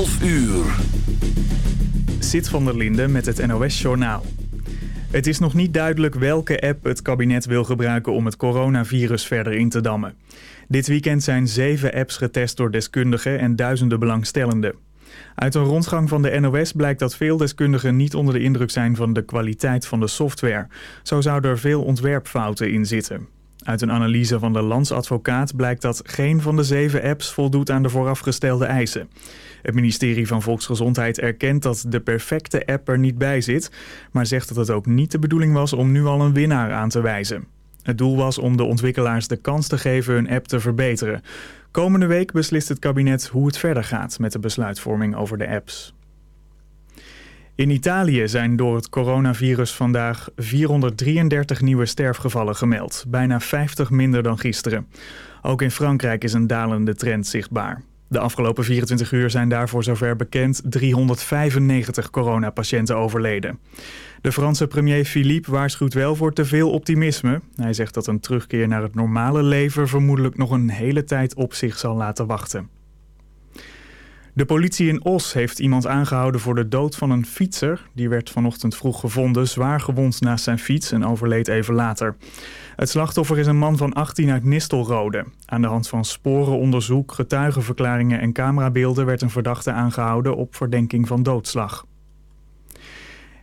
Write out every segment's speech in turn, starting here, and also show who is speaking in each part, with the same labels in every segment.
Speaker 1: 12 uur.
Speaker 2: Zit van der Linde met het NOS-journaal. Het is nog niet duidelijk welke app het kabinet wil gebruiken om het coronavirus verder in te dammen. Dit weekend zijn zeven apps getest door deskundigen en duizenden belangstellenden. Uit een rondgang van de NOS blijkt dat veel deskundigen niet onder de indruk zijn van de kwaliteit van de software. Zo zouden er veel ontwerpfouten in zitten. Uit een analyse van de landsadvocaat blijkt dat geen van de zeven apps voldoet aan de voorafgestelde eisen. Het ministerie van Volksgezondheid erkent dat de perfecte app er niet bij zit, maar zegt dat het ook niet de bedoeling was om nu al een winnaar aan te wijzen. Het doel was om de ontwikkelaars de kans te geven hun app te verbeteren. Komende week beslist het kabinet hoe het verder gaat met de besluitvorming over de apps. In Italië zijn door het coronavirus vandaag 433 nieuwe sterfgevallen gemeld. Bijna 50 minder dan gisteren. Ook in Frankrijk is een dalende trend zichtbaar. De afgelopen 24 uur zijn daarvoor zover bekend 395 coronapatiënten overleden. De Franse premier Philippe waarschuwt wel voor te veel optimisme. Hij zegt dat een terugkeer naar het normale leven vermoedelijk nog een hele tijd op zich zal laten wachten. De politie in Os heeft iemand aangehouden voor de dood van een fietser. Die werd vanochtend vroeg gevonden, zwaar gewond naast zijn fiets en overleed even later. Het slachtoffer is een man van 18 uit Nistelrode. Aan de hand van sporenonderzoek, getuigenverklaringen en camerabeelden werd een verdachte aangehouden op verdenking van doodslag.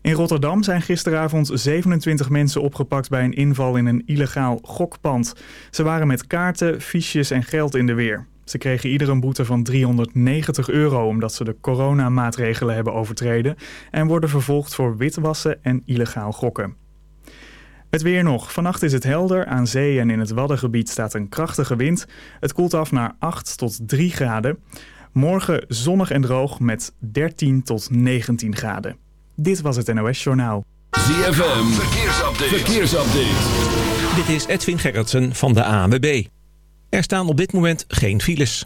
Speaker 2: In Rotterdam zijn gisteravond 27 mensen opgepakt bij een inval in een illegaal gokpand. Ze waren met kaarten, fiches en geld in de weer. Ze kregen ieder een boete van 390 euro omdat ze de coronamaatregelen hebben overtreden en worden vervolgd voor witwassen en illegaal gokken. Het weer nog. Vannacht is het helder. Aan zee en in het Waddengebied staat een krachtige wind. Het koelt af naar 8 tot 3 graden. Morgen zonnig en droog met 13 tot 19 graden. Dit was het NOS Journaal.
Speaker 1: ZFM, verkeersupdate. verkeersupdate.
Speaker 3: Dit is Edwin Gerritsen van de ANWB. Er staan op dit moment geen files.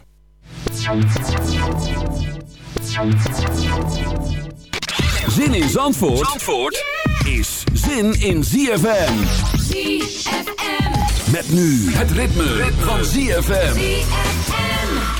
Speaker 1: Zin in Zandvoort, Zandvoort is zin in ZFM.
Speaker 4: ZFM.
Speaker 1: Met nu het ritme, ritme. van ZFM.
Speaker 4: ZFM.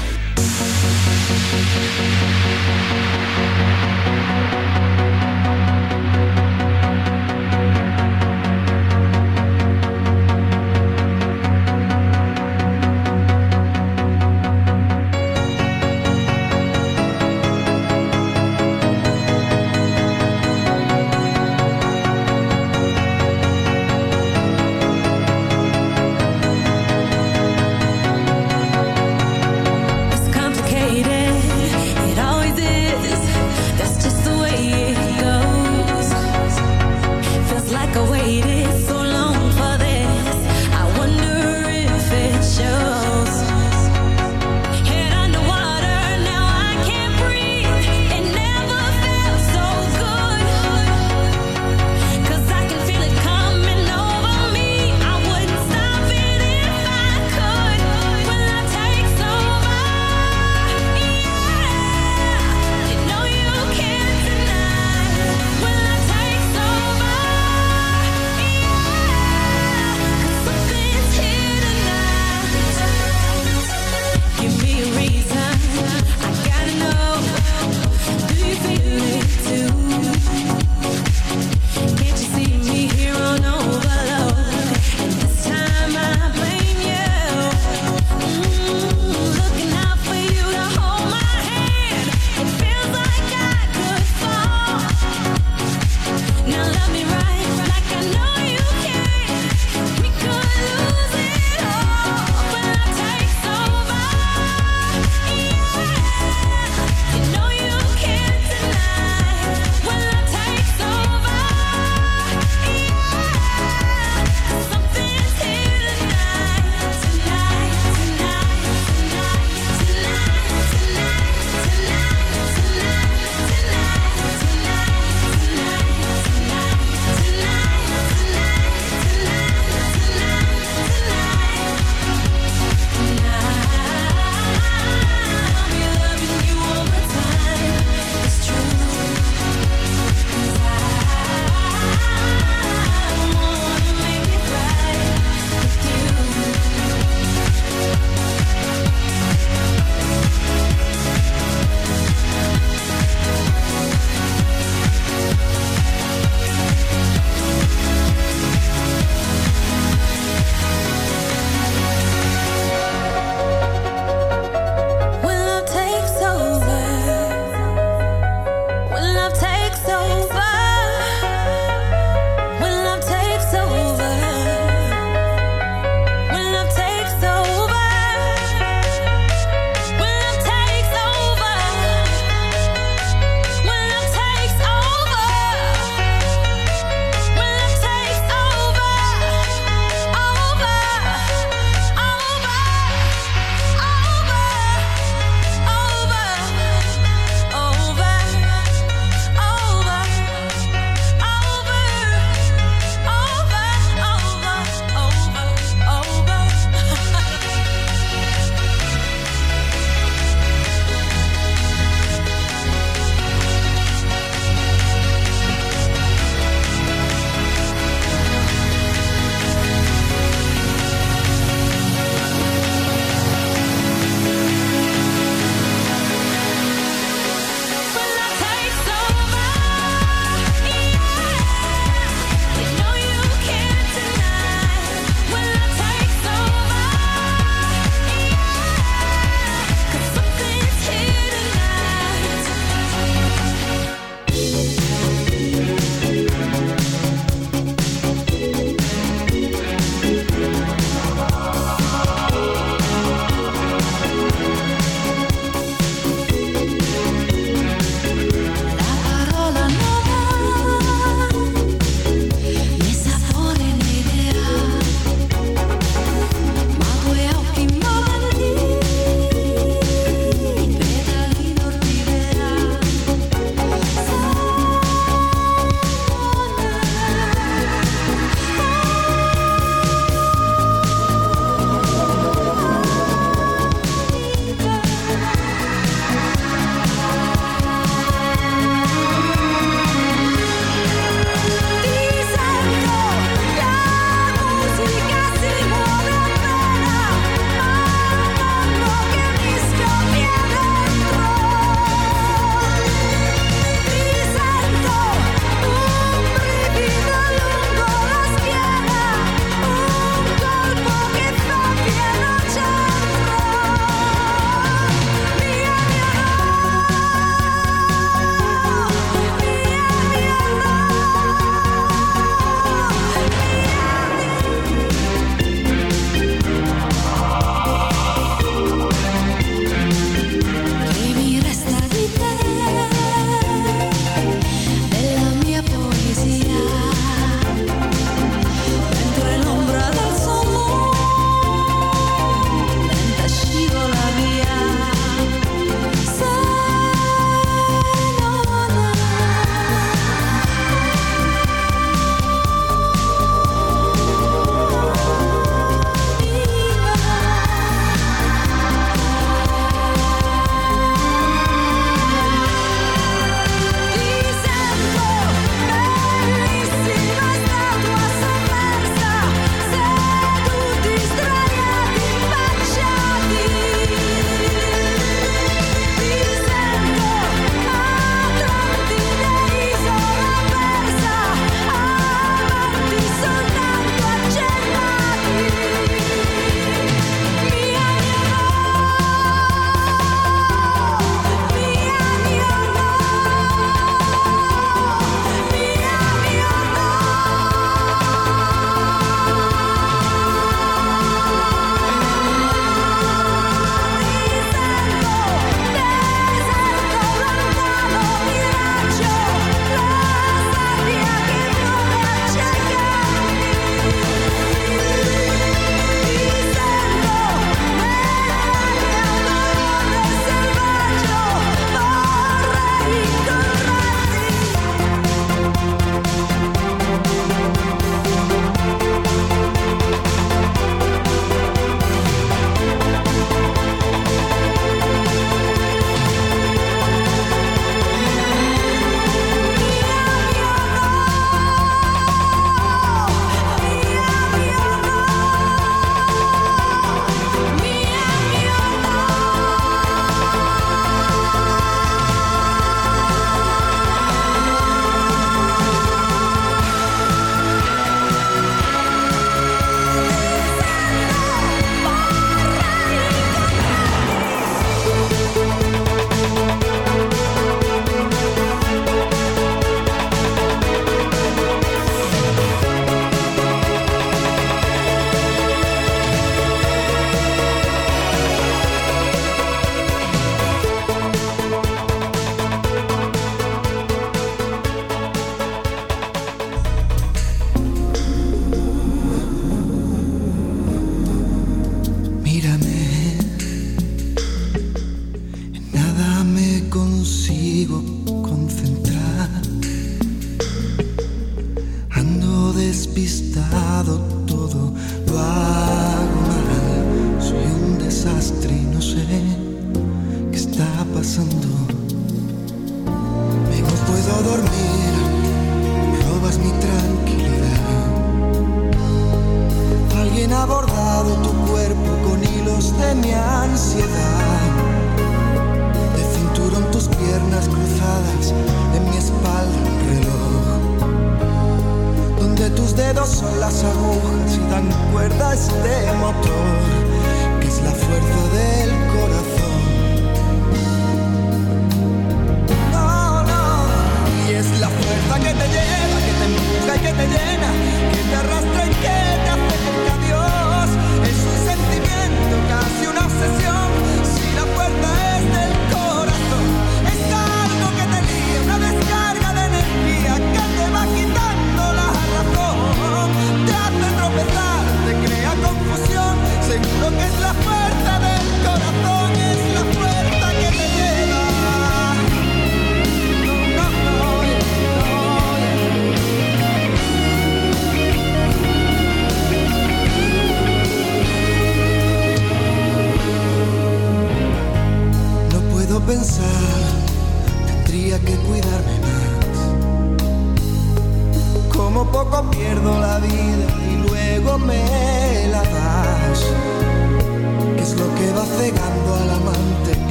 Speaker 4: las agujas y dan cuerda a este motor, que es la fuerza del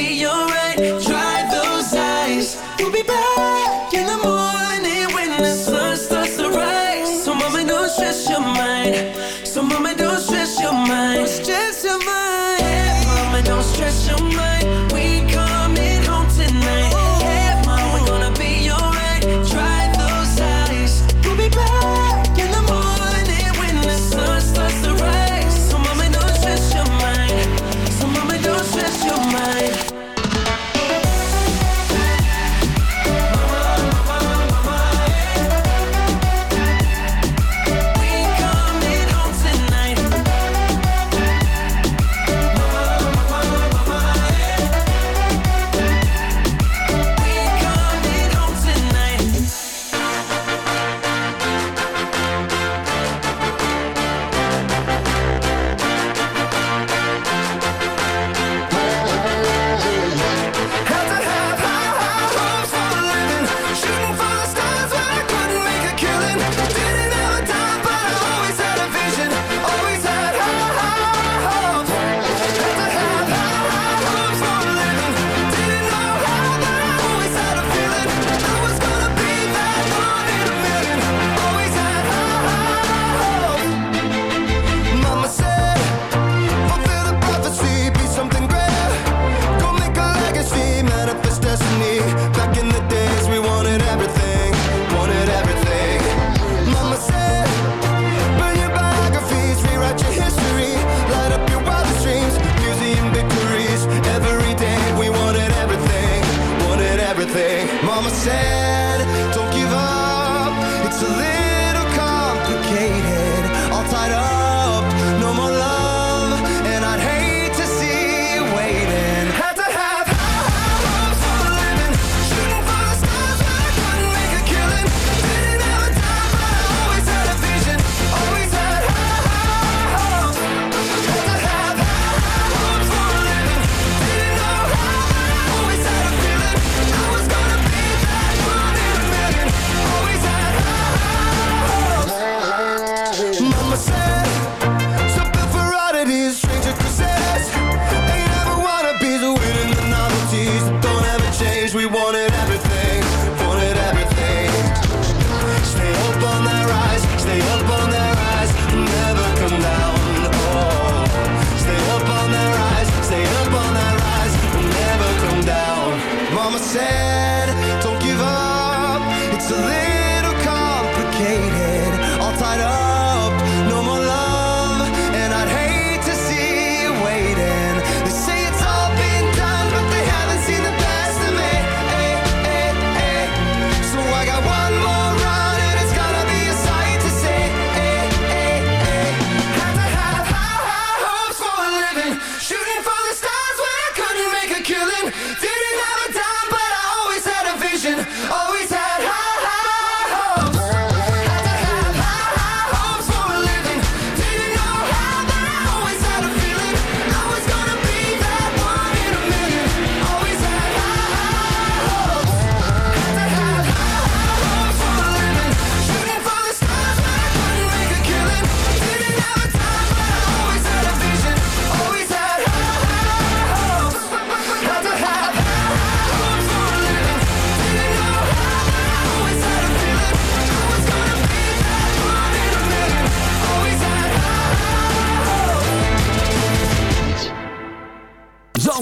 Speaker 5: be alright. Dry those eyes, we'll be back.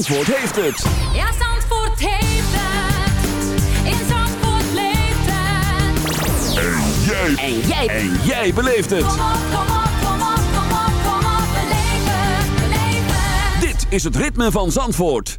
Speaker 6: Zandvoort heeft het.
Speaker 7: Ja, Zandvoort heeft het. In Zandvoort leeft het.
Speaker 6: En jij. En jij. En jij beleeft het.
Speaker 7: Kom op, kom op, kom op, kom op, kom op. Beleef het, beleef het.
Speaker 6: Dit is het ritme van Zandvoort.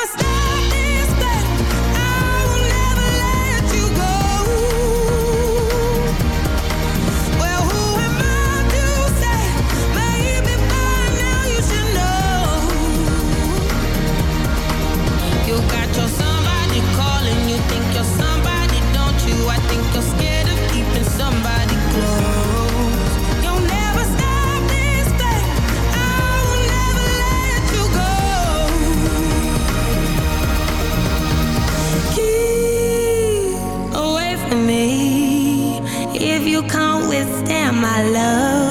Speaker 1: withstand my love.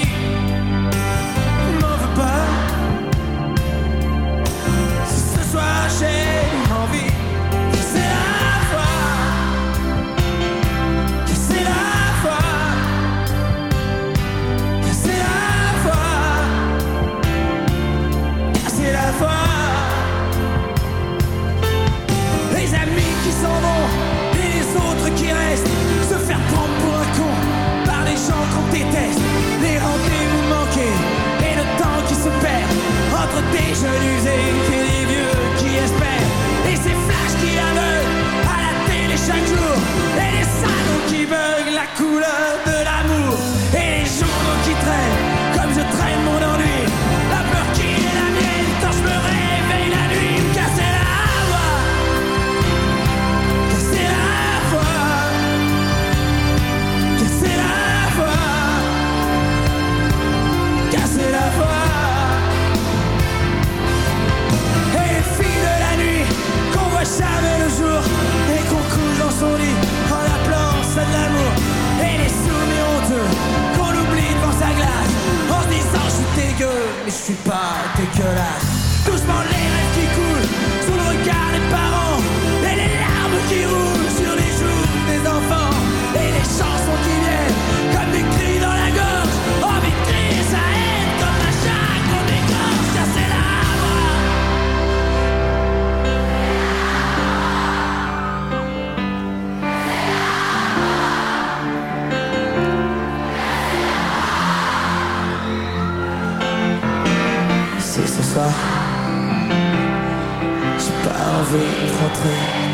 Speaker 8: jeunes usés et les vieux qui espèrent, et ces flashs qui aveuglent à la télé chaque jour, et les salons qui bug la couleur suis. Doucement J'ai pas envie de rentrer.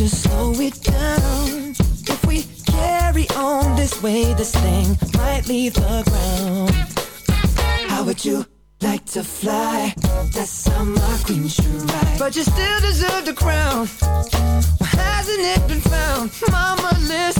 Speaker 9: Girl, slow it down. If we carry on this way, this thing might leave the ground. How would you like to fly? That's how my queen should ride. But you still deserve the crown. Why hasn't it been found? Mama, listen.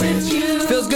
Speaker 9: Feels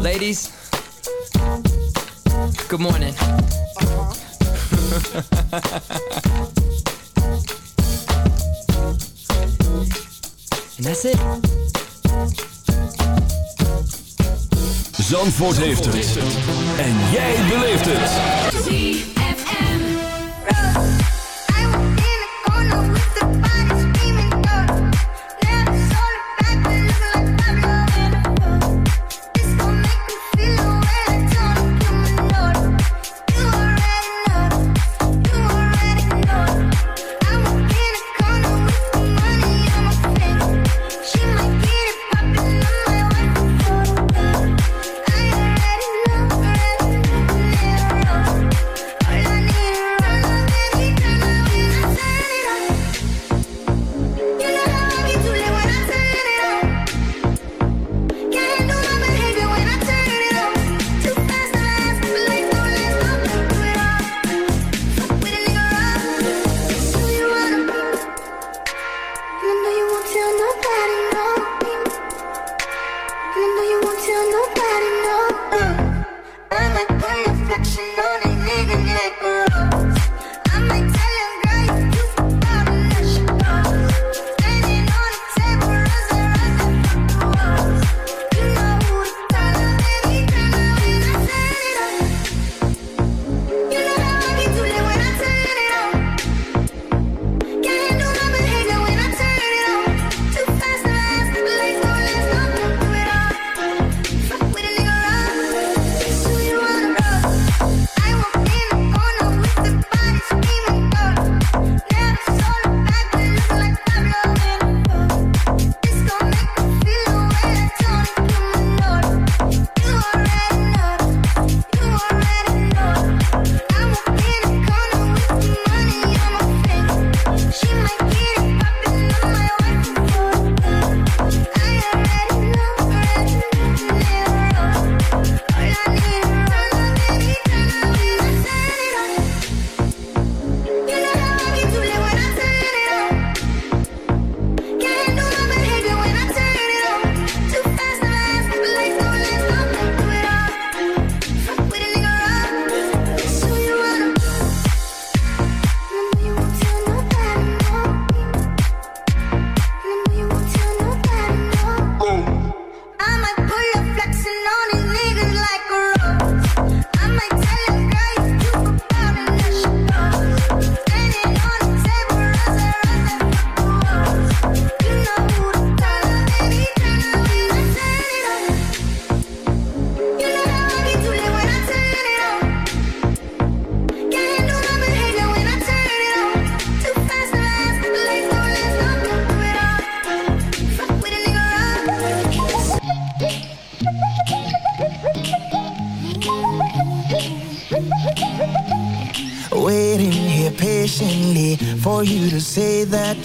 Speaker 9: Ladies, good morning. and that's it.
Speaker 10: Zandvoort heeft het. En jij beleeft het.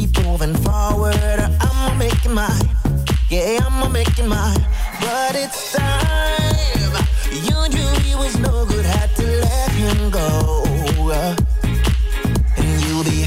Speaker 11: keep moving forward. I'ma make it mine. Yeah, I'ma make it mine. But it's time. You knew he was no good. Had to let him go. And you'll be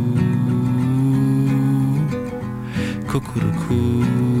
Speaker 5: Cuckoo-cuckoo.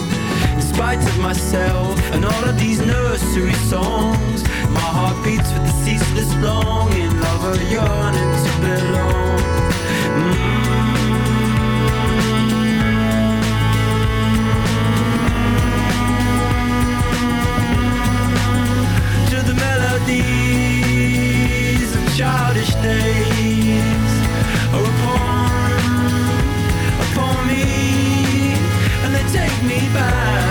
Speaker 5: sight of myself and all of these nursery songs. My heart beats with the ceaseless longing, love a yearning to belong. Mm. To the melodies of childish days oh, upon, upon me, and they take me back.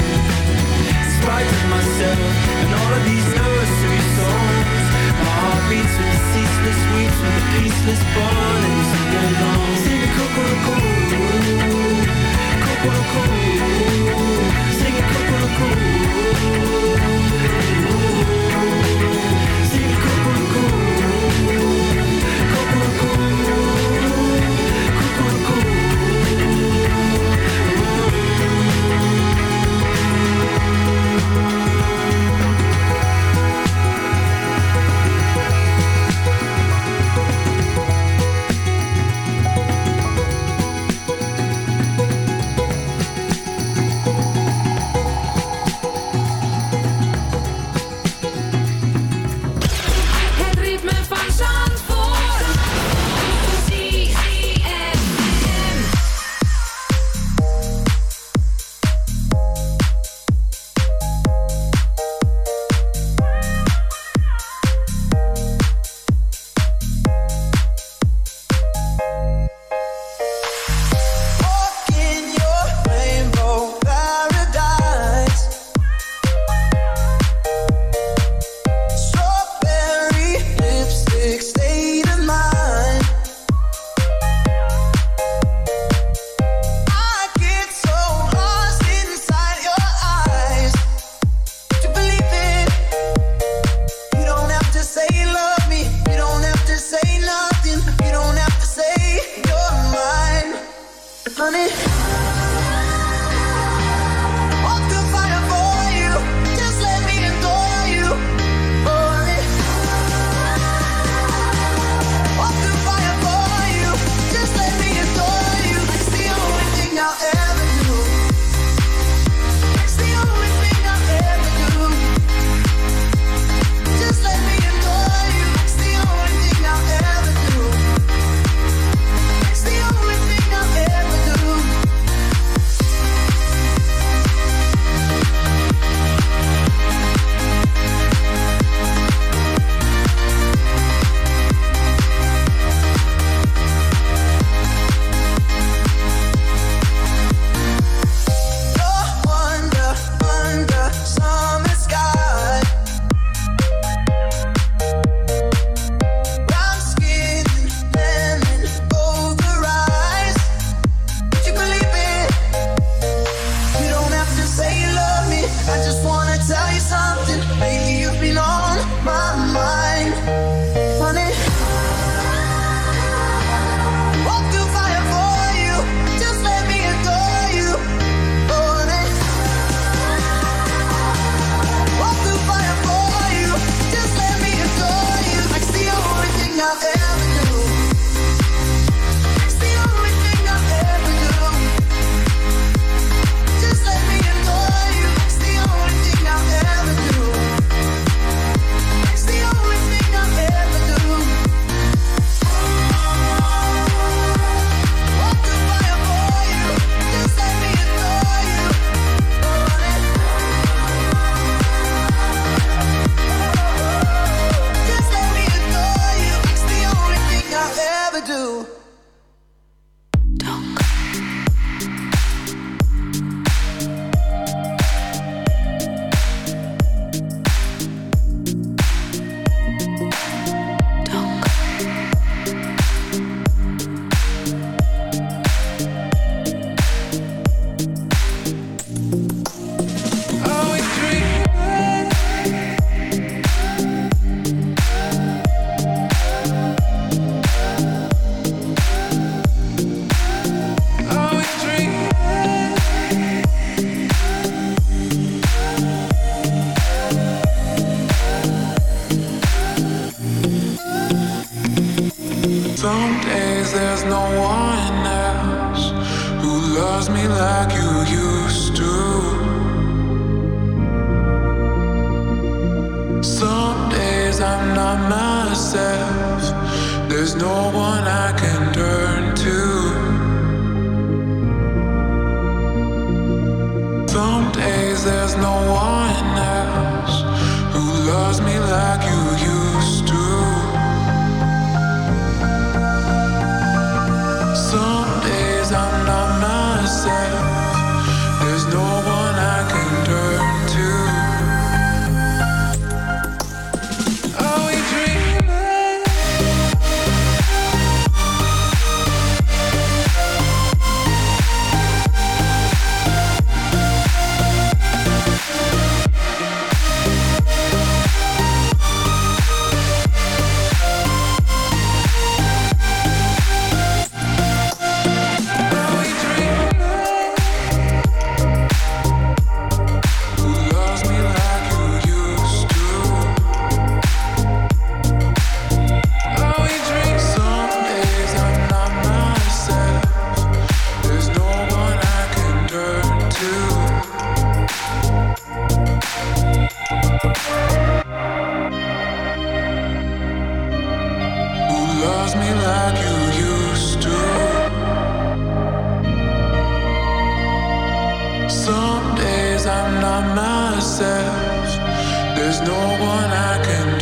Speaker 5: frighten myself And all of these nursery songs. My heart beats with the ceaseless weeds With the peaceless bond And we sing along Sing
Speaker 12: Coco. Coco Coco. Me
Speaker 13: like you used to. Some days
Speaker 14: I'm not myself. There's no one I can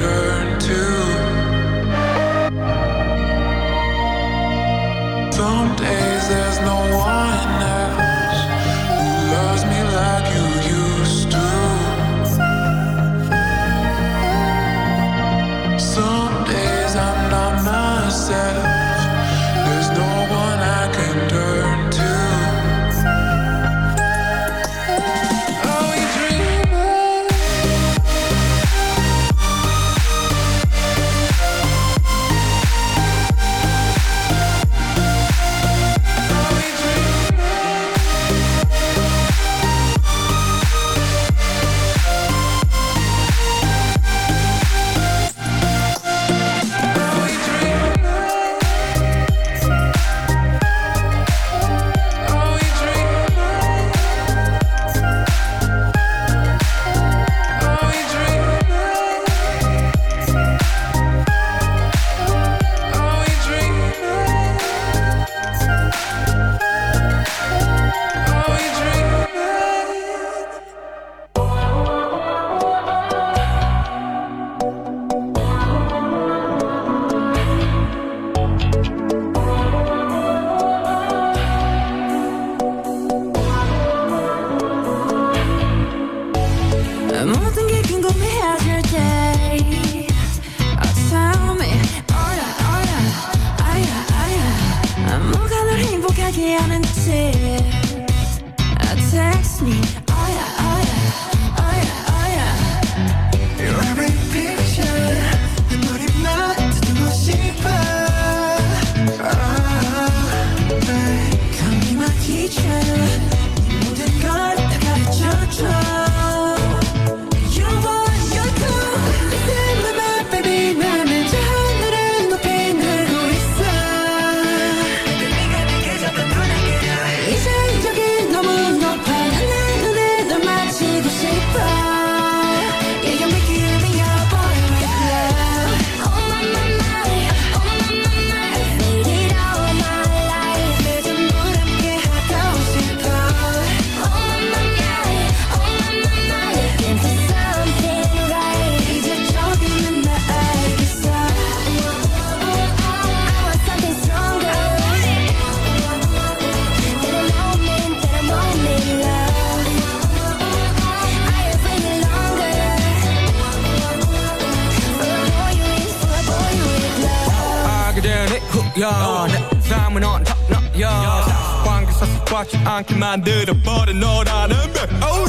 Speaker 14: come do the body nod out of oh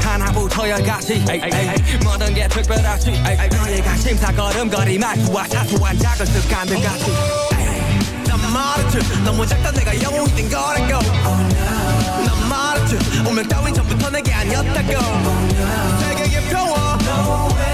Speaker 14: can have a tire gas hey hey don't get picked but i see hey hey. gas i'm got him got him watch out one gas just got him the monitor the one you got nigga you won't think got to
Speaker 9: go oh now the monitor oh my god you jump the turn again yet again you poor no.